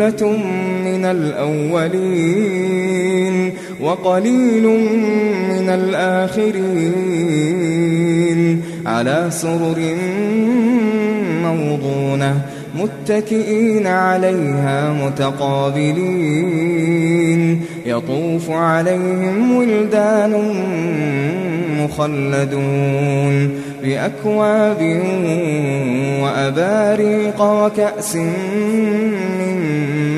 ثلة من الأولين وقليل من الآخرين على سرر موضونة متكئين عليها متقابلين يطوف عليهم ولدان مخلدون بأكواب وأباريق وكأس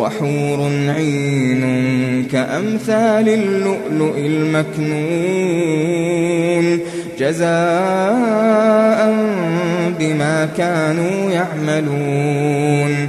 وحور عين كأمثال اللؤلؤ المكنون جزاء بما كانوا يعملون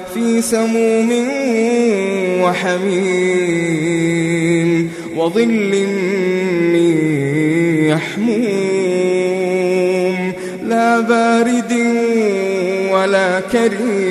في سموم وحميم وظل من يحموم. لا بارد ولا كريم.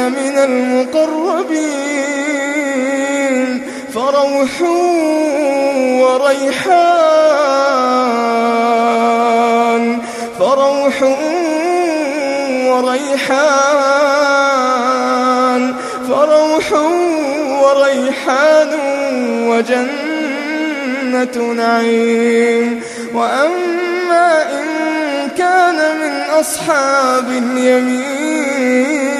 كان من المقربين فروح وريحان فروح وريحان فروح وريحان وجنة نعيم. وأما إن كان من أصحاب اليمين